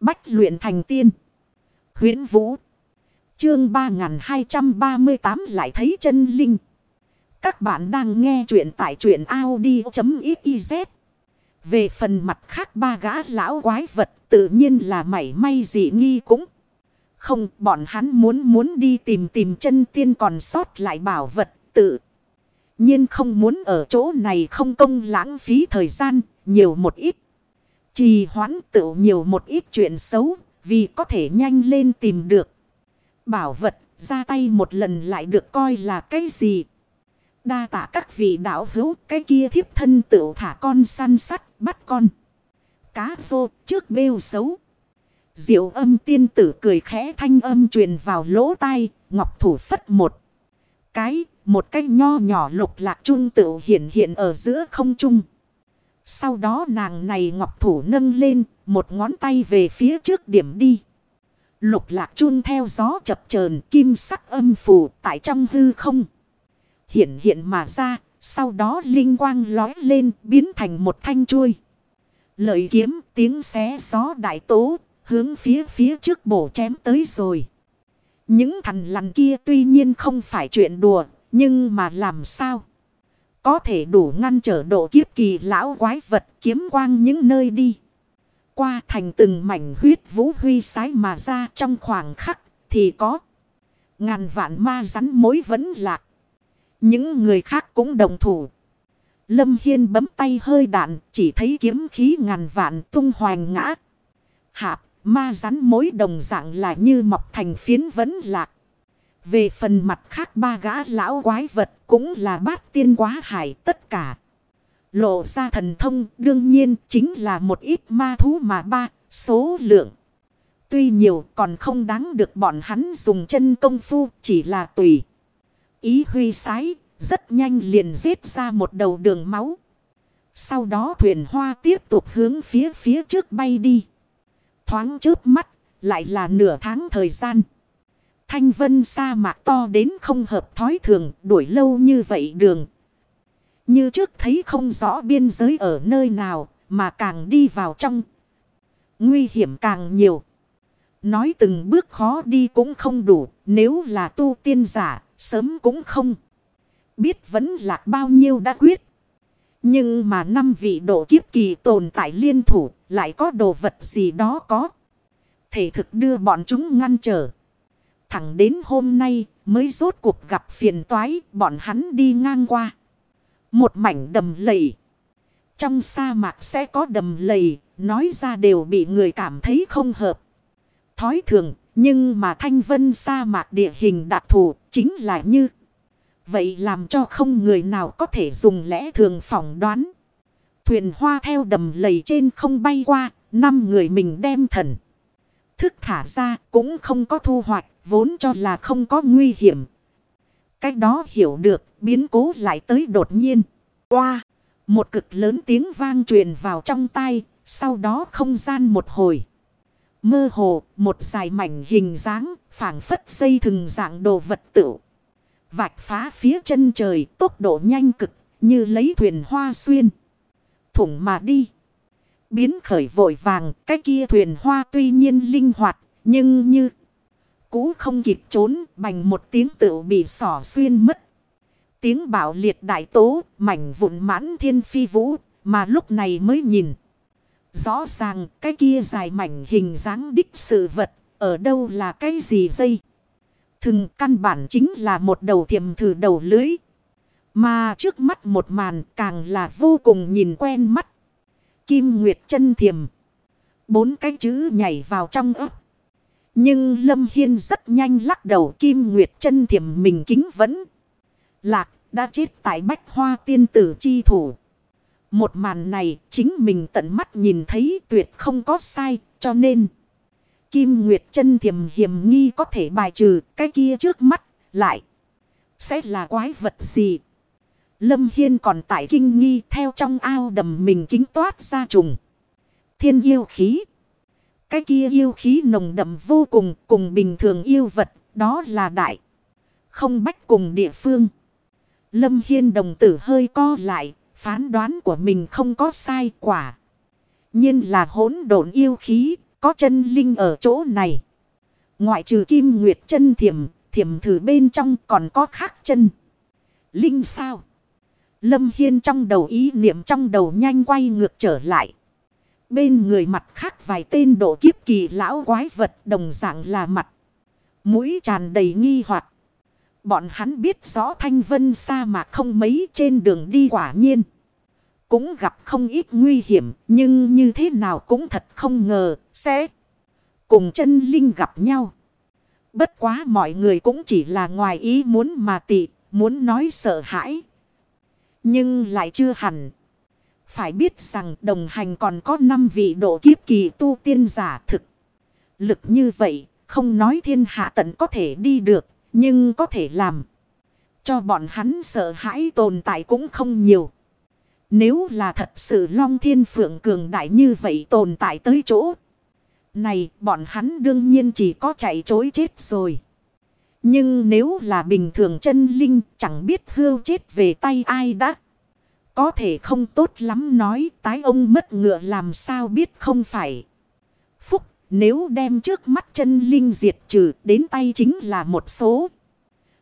Bách luyện thành tiên. huyễn Vũ. Chương 3238 lại thấy chân linh. Các bạn đang nghe truyện tại truyện Audi.xyz. Về phần mặt khác ba gã lão quái vật tự nhiên là mảy may dị nghi cũng. Không, bọn hắn muốn muốn đi tìm tìm chân tiên còn sót lại bảo vật tự. nhiên không muốn ở chỗ này không công lãng phí thời gian, nhiều một ít. Trì hoãn tự nhiều một ít chuyện xấu vì có thể nhanh lên tìm được. Bảo vật ra tay một lần lại được coi là cái gì. Đa tạ các vị đạo hữu cái kia thiếp thân tự thả con săn sắt bắt con. Cá vô trước bêu xấu. Diệu âm tiên tử cười khẽ thanh âm truyền vào lỗ tai, ngọc thủ phất một. Cái, một cái nho nhỏ lục lạc trung tự hiện hiện ở giữa không trung. Sau đó nàng này ngọc thủ nâng lên, một ngón tay về phía trước điểm đi. Lục lạc chun theo gió chập chờn kim sắc âm phù tại trong hư không. Hiện hiện mà ra, sau đó linh quang lói lên biến thành một thanh chuôi. Lợi kiếm tiếng xé gió đại tố, hướng phía phía trước bổ chém tới rồi. Những thằn lằn kia tuy nhiên không phải chuyện đùa, nhưng mà làm sao? Có thể đủ ngăn trở độ kiếp kỳ lão quái vật kiếm quang những nơi đi. Qua thành từng mảnh huyết vũ huy sái mà ra trong khoảng khắc thì có. Ngàn vạn ma rắn mối vẫn lạc. Những người khác cũng đồng thủ. Lâm Hiên bấm tay hơi đạn, chỉ thấy kiếm khí ngàn vạn tung hoành ngã. Hạp, ma rắn mối đồng dạng là như mọc thành phiến vẫn lạc. Về phần mặt khác ba gã lão quái vật cũng là bát tiên quá hải tất cả. Lộ ra thần thông đương nhiên chính là một ít ma thú mà ba, số lượng. Tuy nhiều còn không đáng được bọn hắn dùng chân công phu, chỉ là tùy. Ý huy sái, rất nhanh liền giết ra một đầu đường máu. Sau đó thuyền hoa tiếp tục hướng phía phía trước bay đi. Thoáng trước mắt, lại là nửa tháng thời gian. Thanh vân sa mạc to đến không hợp thói thường, đuổi lâu như vậy đường. Như trước thấy không rõ biên giới ở nơi nào, mà càng đi vào trong. Nguy hiểm càng nhiều. Nói từng bước khó đi cũng không đủ, nếu là tu tiên giả, sớm cũng không. Biết vẫn là bao nhiêu đã quyết. Nhưng mà năm vị độ kiếp kỳ tồn tại liên thủ, lại có đồ vật gì đó có. Thể thực đưa bọn chúng ngăn trở. Thẳng đến hôm nay mới rốt cuộc gặp phiền toái bọn hắn đi ngang qua. Một mảnh đầm lầy. Trong sa mạc sẽ có đầm lầy, nói ra đều bị người cảm thấy không hợp. Thói thường, nhưng mà thanh vân sa mạc địa hình đặc thù chính là như. Vậy làm cho không người nào có thể dùng lẽ thường phỏng đoán. Thuyền hoa theo đầm lầy trên không bay qua, năm người mình đem thần. Thức thả ra cũng không có thu hoạch, vốn cho là không có nguy hiểm. Cách đó hiểu được, biến cố lại tới đột nhiên. Qua Một cực lớn tiếng vang truyền vào trong tay, sau đó không gian một hồi. Mơ hồ, một dài mảnh hình dáng, phảng phất dây thừng dạng đồ vật tử. Vạch phá phía chân trời, tốc độ nhanh cực, như lấy thuyền hoa xuyên. Thủng mà đi. Biến khởi vội vàng, cái kia thuyền hoa tuy nhiên linh hoạt, nhưng như cũ không kịp trốn, bành một tiếng tự bị sỏ xuyên mất. Tiếng bảo liệt đại tố, mảnh vụn mãn thiên phi vũ, mà lúc này mới nhìn. Rõ ràng cái kia dài mảnh hình dáng đích sự vật, ở đâu là cái gì dây. Thừng căn bản chính là một đầu thiềm thử đầu lưới. Mà trước mắt một màn càng là vô cùng nhìn quen mắt. Kim Nguyệt chân thiềm. Bốn cái chữ nhảy vào trong ấp. Nhưng Lâm Hiên rất nhanh lắc đầu Kim Nguyệt chân thiểm mình kính vẫn. Lạc đã chết tại bách hoa tiên tử chi thủ. Một màn này chính mình tận mắt nhìn thấy tuyệt không có sai, cho nên. Kim Nguyệt chân thiểm hiểm nghi có thể bài trừ cái kia trước mắt lại. Sẽ là quái vật gì? Lâm Hiên còn tại kinh nghi theo trong ao đầm mình kính toát ra trùng. Thiên yêu khí. Cái kia yêu khí nồng đậm vô cùng cùng bình thường yêu vật đó là đại. Không bách cùng địa phương. Lâm Hiên đồng tử hơi co lại phán đoán của mình không có sai quả. nhiên là hỗn độn yêu khí có chân linh ở chỗ này. Ngoại trừ kim nguyệt chân thiểm, thiểm thử bên trong còn có khác chân. Linh sao? Lâm Hiên trong đầu ý niệm trong đầu nhanh quay ngược trở lại. Bên người mặt khác vài tên độ kiếp kỳ lão quái vật đồng dạng là mặt. Mũi tràn đầy nghi hoặc Bọn hắn biết rõ thanh vân sa mạc không mấy trên đường đi quả nhiên. Cũng gặp không ít nguy hiểm nhưng như thế nào cũng thật không ngờ sẽ cùng chân linh gặp nhau. Bất quá mọi người cũng chỉ là ngoài ý muốn mà tị, muốn nói sợ hãi. Nhưng lại chưa hẳn. Phải biết rằng đồng hành còn có 5 vị độ kiếp kỳ tu tiên giả thực. Lực như vậy, không nói thiên hạ tận có thể đi được, nhưng có thể làm. Cho bọn hắn sợ hãi tồn tại cũng không nhiều. Nếu là thật sự long thiên phượng cường đại như vậy tồn tại tới chỗ. Này bọn hắn đương nhiên chỉ có chạy chối chết rồi. Nhưng nếu là bình thường chân linh chẳng biết hưu chết về tay ai đã. Có thể không tốt lắm nói tái ông mất ngựa làm sao biết không phải. Phúc, nếu đem trước mắt chân linh diệt trừ, đến tay chính là một số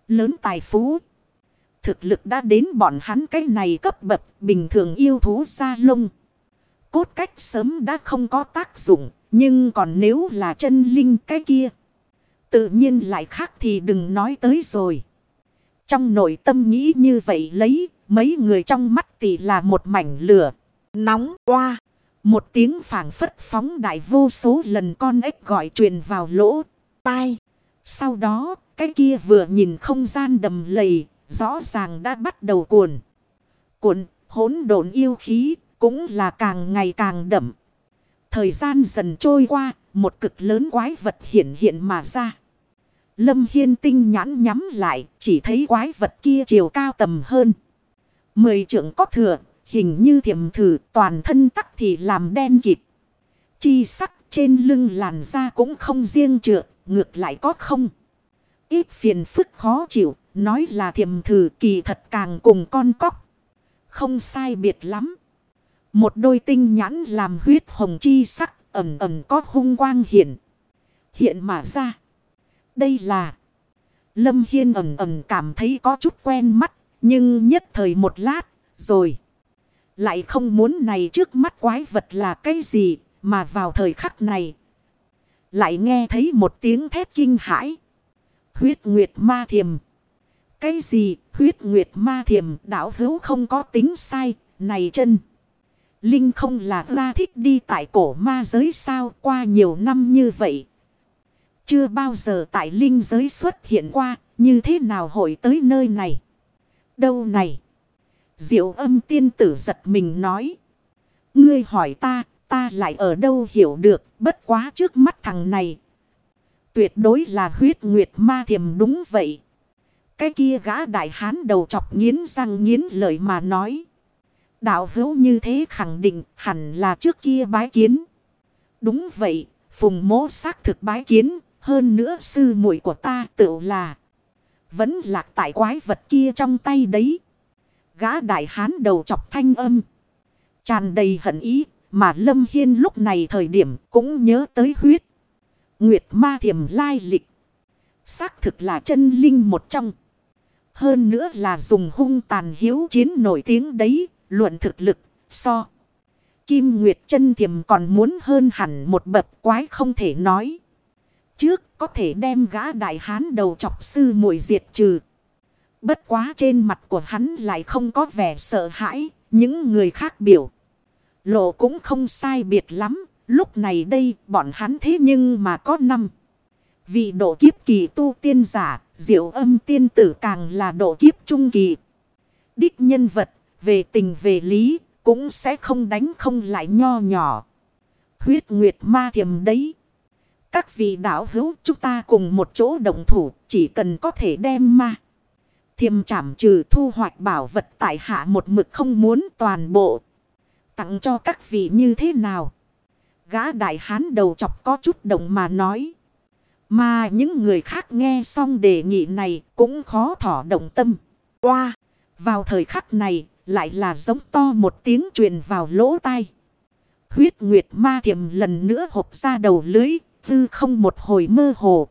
lớn tài phú. Thực lực đã đến bọn hắn cái này cấp bậc, bình thường yêu thú xa lông. Cốt cách sớm đã không có tác dụng, nhưng còn nếu là chân linh cái kia. Tự nhiên lại khác thì đừng nói tới rồi. Trong nội tâm nghĩ như vậy lấy mấy người trong mắt tỷ là một mảnh lửa. Nóng qua. Một tiếng phảng phất phóng đại vô số lần con ếch gọi truyền vào lỗ. Tai. Sau đó cái kia vừa nhìn không gian đầm lầy. Rõ ràng đã bắt đầu cuồn. Cuộn hỗn độn yêu khí cũng là càng ngày càng đậm. Thời gian dần trôi qua, một cực lớn quái vật hiện hiện mà ra. Lâm Hiên tinh nhãn nhắm lại, chỉ thấy quái vật kia chiều cao tầm hơn. Mười trưởng có thừa, hình như thiểm thử, toàn thân tắc thì làm đen kịp Chi sắc trên lưng làn da cũng không riêng trượt, ngược lại có không. Ít phiền phức khó chịu, nói là thiểm thử kỳ thật càng cùng con cóc. Không sai biệt lắm. Một đôi tinh nhãn làm huyết hồng chi sắc ẩm ẩm có hung quang hiện. Hiện mà ra. Đây là. Lâm Hiên ẩm ẩm cảm thấy có chút quen mắt. Nhưng nhất thời một lát. Rồi. Lại không muốn này trước mắt quái vật là cái gì. Mà vào thời khắc này. Lại nghe thấy một tiếng thét kinh hãi. Huyết nguyệt ma thiềm. Cái gì huyết nguyệt ma thiềm đảo hữu không có tính sai. Này chân. Linh không là ra thích đi tại cổ ma giới sao qua nhiều năm như vậy. Chưa bao giờ tại linh giới xuất hiện qua, như thế nào hội tới nơi này. Đâu này. Diệu âm tiên tử giật mình nói. Ngươi hỏi ta, ta lại ở đâu hiểu được, bất quá trước mắt thằng này. Tuyệt đối là huyết nguyệt ma thiềm đúng vậy. Cái kia gã đại hán đầu chọc nghiến răng nghiến lợi mà nói. Đạo hữu như thế khẳng định hẳn là trước kia bái kiến. Đúng vậy, phùng mố xác thực bái kiến, hơn nữa sư muội của ta tự là. Vẫn lạc tại quái vật kia trong tay đấy. Gã đại hán đầu chọc thanh âm. Tràn đầy hận ý, mà Lâm Hiên lúc này thời điểm cũng nhớ tới huyết. Nguyệt ma thiềm lai lịch. Xác thực là chân linh một trong. Hơn nữa là dùng hung tàn hiếu chiến nổi tiếng đấy, Luận thực lực, so. Kim Nguyệt chân thiềm còn muốn hơn hẳn một bậc quái không thể nói. Trước có thể đem gã đại hán đầu chọc sư mùi diệt trừ. Bất quá trên mặt của hắn lại không có vẻ sợ hãi. Những người khác biểu. Lộ cũng không sai biệt lắm. Lúc này đây bọn hắn thế nhưng mà có năm. Vị độ kiếp kỳ tu tiên giả. Diệu âm tiên tử càng là độ kiếp trung kỳ. Đích nhân vật về tình về lý, cũng sẽ không đánh không lại nho nhỏ. Huyết nguyệt ma thiềm đấy. Các vị đạo hữu chúng ta cùng một chỗ đồng thủ chỉ cần có thể đem ma. Thiềm trảm trừ thu hoạch bảo vật tại hạ một mực không muốn toàn bộ. Tặng cho các vị như thế nào? Gã đại hán đầu chọc có chút động mà nói. Mà những người khác nghe xong đề nghị này cũng khó thỏ động tâm. Qua! Vào thời khắc này, lại là giống to một tiếng truyền vào lỗ tai. Huyết nguyệt ma thiểm lần nữa hộp ra đầu lưới, hư không một hồi mơ hồ.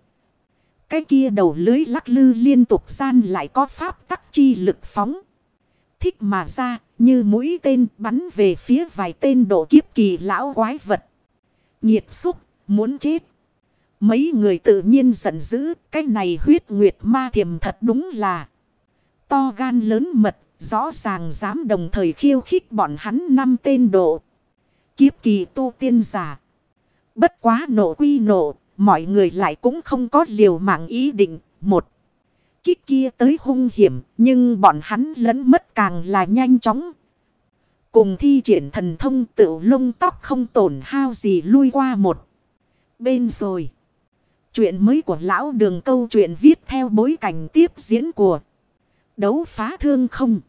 Cái kia đầu lưới lắc lư liên tục gian lại có pháp tắc chi lực phóng. Thích mà ra, như mũi tên bắn về phía vài tên độ kiếp kỳ lão quái vật. Nhiệt xúc, muốn chết. Mấy người tự nhiên giận dữ, cái này huyết nguyệt ma thiềm thật đúng là to gan lớn mật, rõ ràng dám đồng thời khiêu khích bọn hắn năm tên độ. Kiếp kỳ tu tiên giả. Bất quá nộ quy nộ, mọi người lại cũng không có liều mạng ý định. Một, kích kia tới hung hiểm, nhưng bọn hắn lẫn mất càng là nhanh chóng. Cùng thi triển thần thông tự lông tóc không tổn hao gì lui qua một bên rồi. Chuyện mới của lão đường câu chuyện viết theo bối cảnh tiếp diễn của đấu phá thương không.